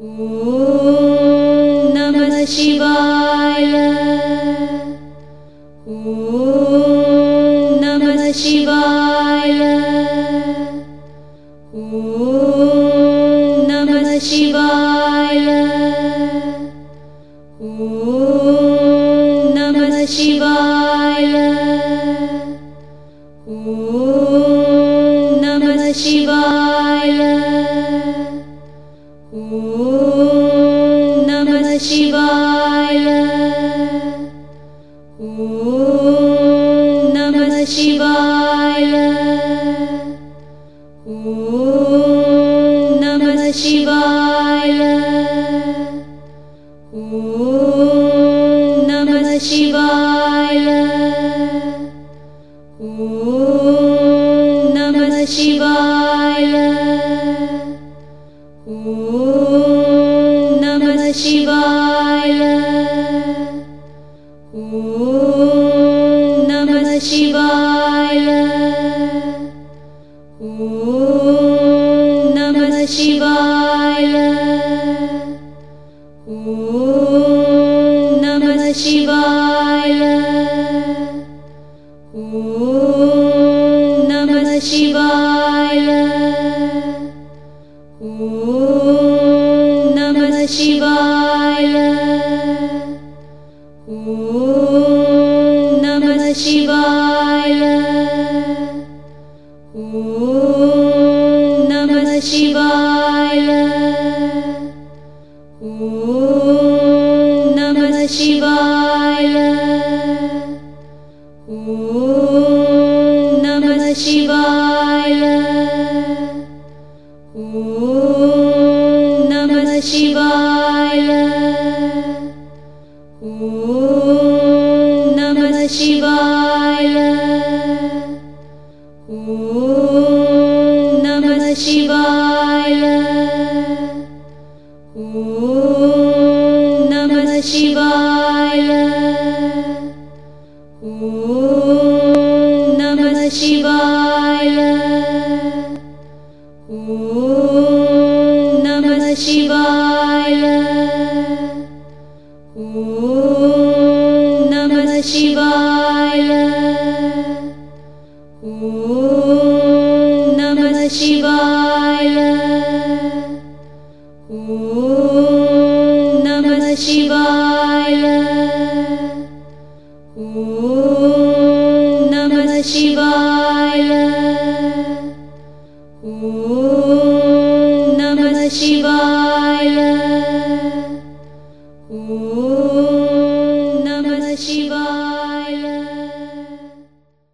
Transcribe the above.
ॐ नमः शिवाय। ॐ नमः शिवाय। ॐ नमः शिवाय। ॐ नमः शिवाय। ॐ नमः शिवाय शिवाय। ॐ नमः शिवाय। ॐ नमः शिवाय। ॐ नमः शिवाय। ॐ नमः शिवाय शिवाय ॐ नमः ॐ नमः शिवाय। ॐ नमः शिवाय। ॐ नमः शिवाय शिवाय। ॐ नमः शिवाय। ॐ नमः शिवाय। ॐ नमः शिवाय। ॐ नमः शिवाय ॐ नमः शिवाय